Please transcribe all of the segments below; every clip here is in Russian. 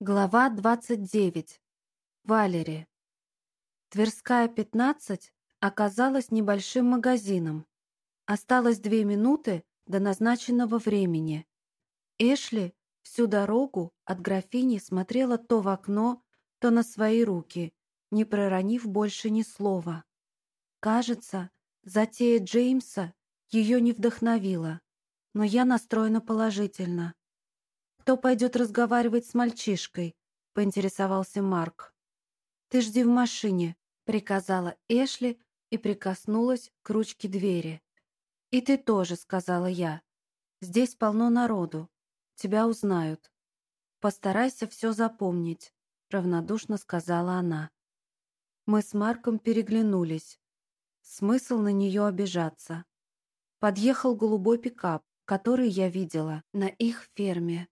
Глава 29. Валери. Тверская, 15 оказалась небольшим магазином. Осталось две минуты до назначенного времени. Эшли всю дорогу от графини смотрела то в окно, то на свои руки, не проронив больше ни слова. Кажется, затея Джеймса ее не вдохновила, но я настроена положительно. «Кто пойдет разговаривать с мальчишкой?» — поинтересовался Марк. «Ты жди в машине», — приказала Эшли и прикоснулась к ручке двери. «И ты тоже», — сказала я. «Здесь полно народу. Тебя узнают». «Постарайся все запомнить», — равнодушно сказала она. Мы с Марком переглянулись. Смысл на нее обижаться. Подъехал голубой пикап, который я видела на их ферме.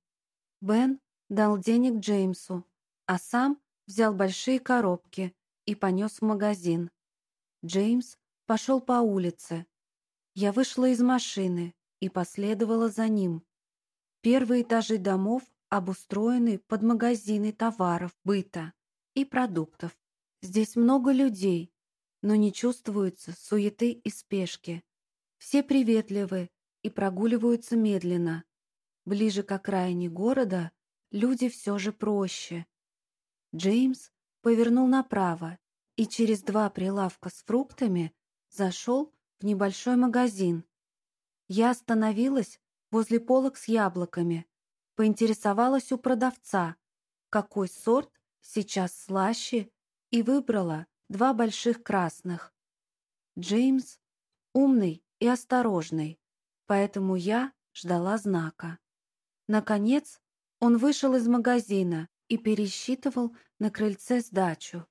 Бен дал денег Джеймсу, а сам взял большие коробки и понес в магазин. Джеймс пошел по улице. Я вышла из машины и последовала за ним. Первые этажи домов обустроены под магазины товаров, быта и продуктов. Здесь много людей, но не чувствуется суеты и спешки. Все приветливы и прогуливаются медленно. Ближе к окраине города люди все же проще. Джеймс повернул направо и через два прилавка с фруктами зашел в небольшой магазин. Я остановилась возле полок с яблоками, поинтересовалась у продавца, какой сорт сейчас слаще, и выбрала два больших красных. Джеймс умный и осторожный, поэтому я ждала знака. Наконец, он вышел из магазина и пересчитывал на крыльце сдачу.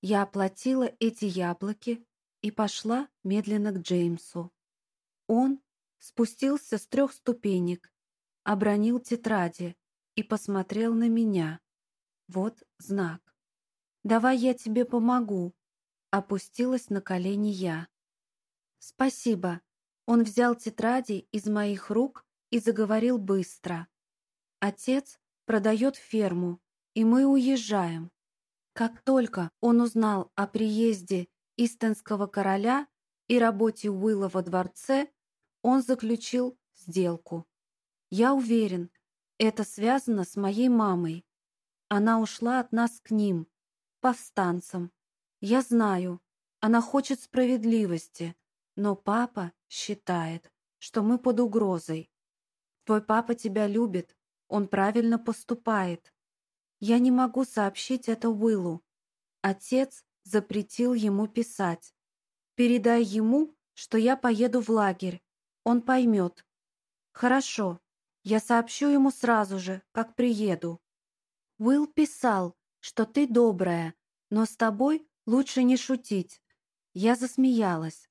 Я оплатила эти яблоки и пошла медленно к Джеймсу. Он спустился с трех ступенек, обронил тетради и посмотрел на меня. Вот знак. «Давай я тебе помогу», — опустилась на колени я. «Спасибо». Он взял тетради из моих рук и заговорил быстро. «Отец продает ферму, и мы уезжаем. Как только он узнал о приезде истонского короля и работе Уилла во дворце, он заключил сделку. Я уверен, это связано с моей мамой. Она ушла от нас к ним, повстанцам. Я знаю, она хочет справедливости, но папа считает, что мы под угрозой. Твой папа тебя любит, он правильно поступает. Я не могу сообщить это Уиллу. Отец запретил ему писать. Передай ему, что я поеду в лагерь. Он поймет. Хорошо, я сообщу ему сразу же, как приеду. Уилл писал, что ты добрая, но с тобой лучше не шутить. Я засмеялась.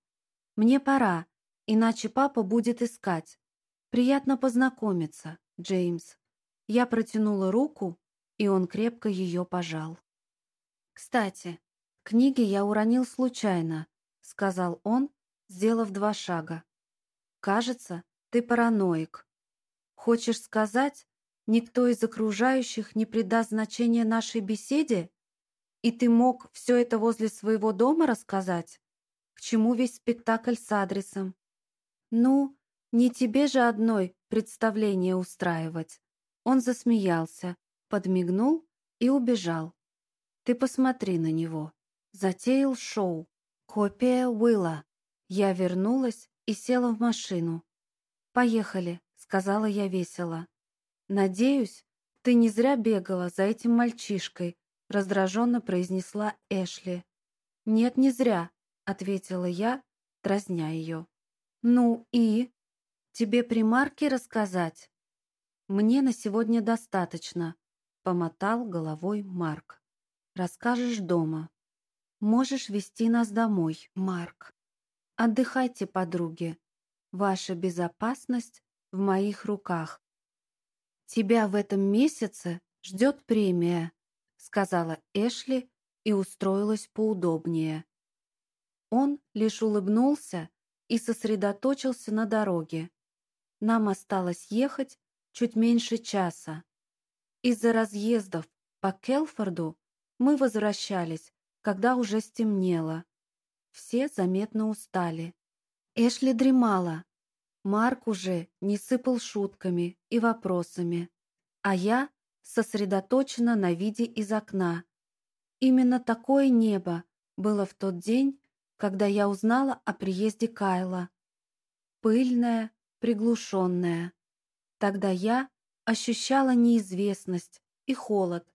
Мне пора, иначе папа будет искать. «Приятно познакомиться, Джеймс». Я протянула руку, и он крепко ее пожал. «Кстати, книги я уронил случайно», — сказал он, сделав два шага. «Кажется, ты параноик. Хочешь сказать, никто из окружающих не придаст значения нашей беседе? И ты мог все это возле своего дома рассказать? К чему весь спектакль с адресом? Ну, не тебе же одной представление устраивать. Он засмеялся, подмигнул и убежал. Ты посмотри на него. Затеял шоу. Копия Уилла. Я вернулась и села в машину. «Поехали», — сказала я весело. «Надеюсь, ты не зря бегала за этим мальчишкой», — раздраженно произнесла Эшли. «Нет, не зря», — ответила я, дразня ее. «Ну и?» «Тебе примарки рассказать?» «Мне на сегодня достаточно», — помотал головой Марк. «Расскажешь дома. Можешь вести нас домой, Марк. Отдыхайте, подруги. Ваша безопасность в моих руках. Тебя в этом месяце ждет премия», — сказала Эшли и устроилась поудобнее. Он лишь улыбнулся и сосредоточился на дороге. Нам осталось ехать чуть меньше часа. Из-за разъездов по Келфорду мы возвращались, когда уже стемнело. Все заметно устали. Эшли дремала. Марк уже не сыпал шутками и вопросами. А я сосредоточена на виде из окна. Именно такое небо было в тот день, когда я узнала о приезде Кайла. Пыльное, приглушенное. Тогда я ощущала неизвестность и холод,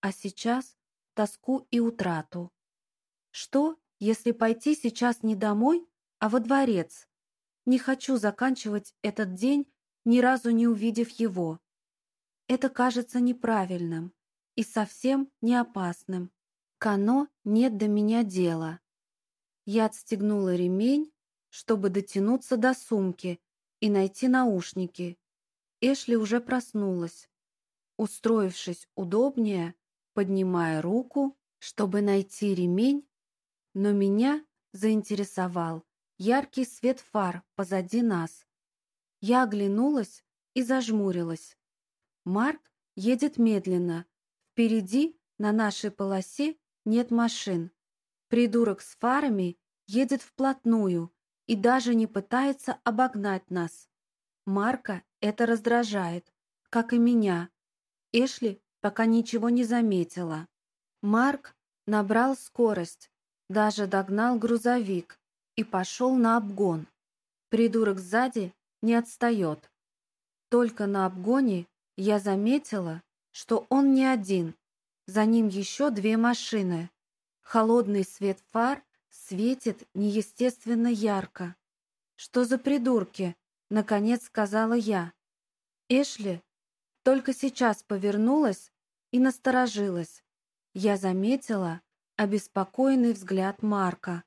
а сейчас тоску и утрату. Что, если пойти сейчас не домой, а во дворец? Не хочу заканчивать этот день, ни разу не увидев его. Это кажется неправильным и совсем не опасным. Кано нет до меня дела. Я отстегнула ремень, чтобы дотянуться до сумки и найти наушники. Эшли уже проснулась. Устроившись удобнее, поднимая руку, чтобы найти ремень, но меня заинтересовал яркий свет фар позади нас. Я оглянулась и зажмурилась. Марк едет медленно. Впереди, на нашей полосе, нет машин. Придурок с фарами едет вплотную и даже не пытается обогнать нас. Марка это раздражает, как и меня. Эшли пока ничего не заметила. Марк набрал скорость, даже догнал грузовик и пошел на обгон. Придурок сзади не отстает. Только на обгоне я заметила, что он не один. За ним еще две машины. Холодный свет фар светит неестественно ярко. «Что за придурки?» — наконец сказала я. Эшли только сейчас повернулась и насторожилась. Я заметила обеспокоенный взгляд Марка.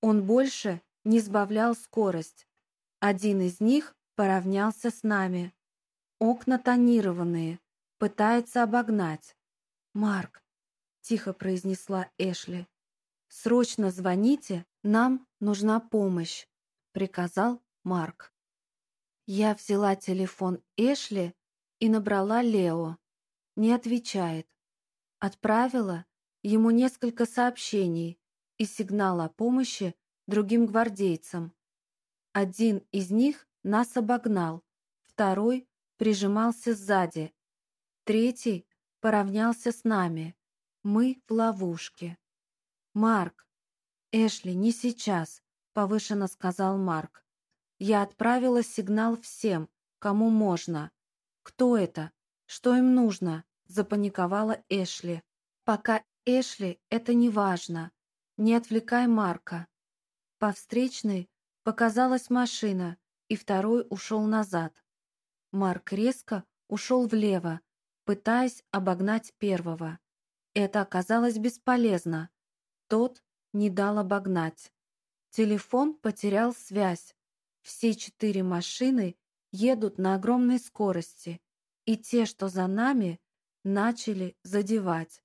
Он больше не сбавлял скорость. Один из них поравнялся с нами. Окна тонированные, пытается обогнать. «Марк, тихо произнесла Эшли. «Срочно звоните, нам нужна помощь», — приказал Марк. Я взяла телефон Эшли и набрала Лео. Не отвечает. Отправила ему несколько сообщений и сигнал о помощи другим гвардейцам. Один из них нас обогнал, второй прижимался сзади, третий поравнялся с нами. Мы в ловушке. Марк. Эшли, не сейчас, повышенно сказал Марк. Я отправила сигнал всем, кому можно. Кто это? Что им нужно? Запаниковала Эшли. Пока Эшли, это не важно. Не отвлекай Марка. По встречной показалась машина, и второй ушел назад. Марк резко ушел влево, пытаясь обогнать первого. Это оказалось бесполезно. Тот не дал обогнать. Телефон потерял связь. Все четыре машины едут на огромной скорости, и те, что за нами, начали задевать.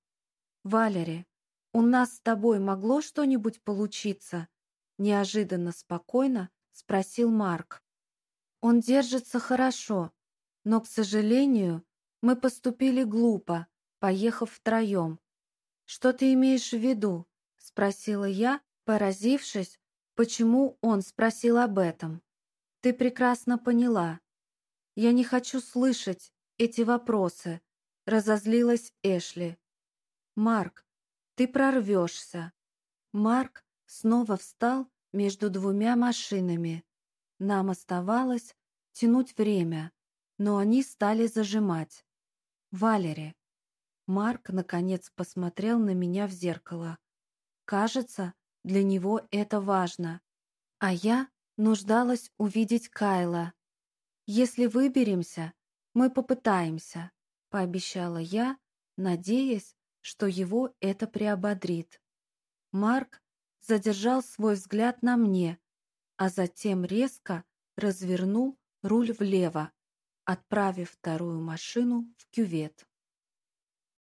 «Валери, у нас с тобой могло что-нибудь получиться?» Неожиданно спокойно спросил Марк. «Он держится хорошо, но, к сожалению, мы поступили глупо, поехав втроем. «Что ты имеешь в виду?» — спросила я, поразившись, почему он спросил об этом. «Ты прекрасно поняла. Я не хочу слышать эти вопросы», — разозлилась Эшли. «Марк, ты прорвешься». Марк снова встал между двумя машинами. Нам оставалось тянуть время, но они стали зажимать. «Валери, Марк, наконец, посмотрел на меня в зеркало. Кажется, для него это важно. А я нуждалась увидеть Кайла. «Если выберемся, мы попытаемся», — пообещала я, надеясь, что его это приободрит. Марк задержал свой взгляд на мне, а затем резко развернул руль влево, отправив вторую машину в кювет.